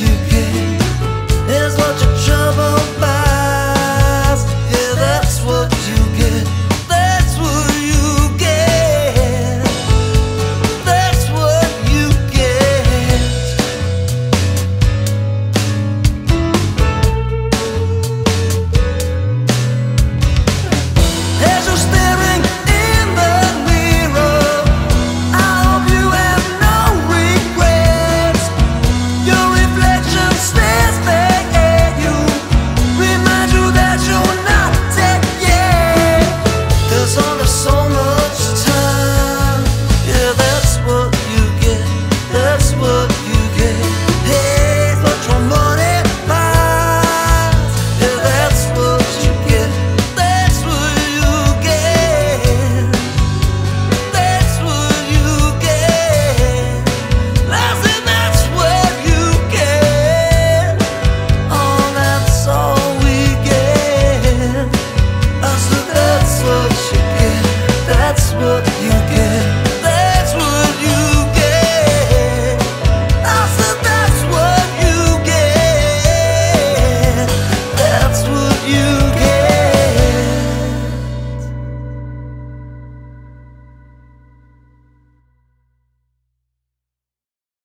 you.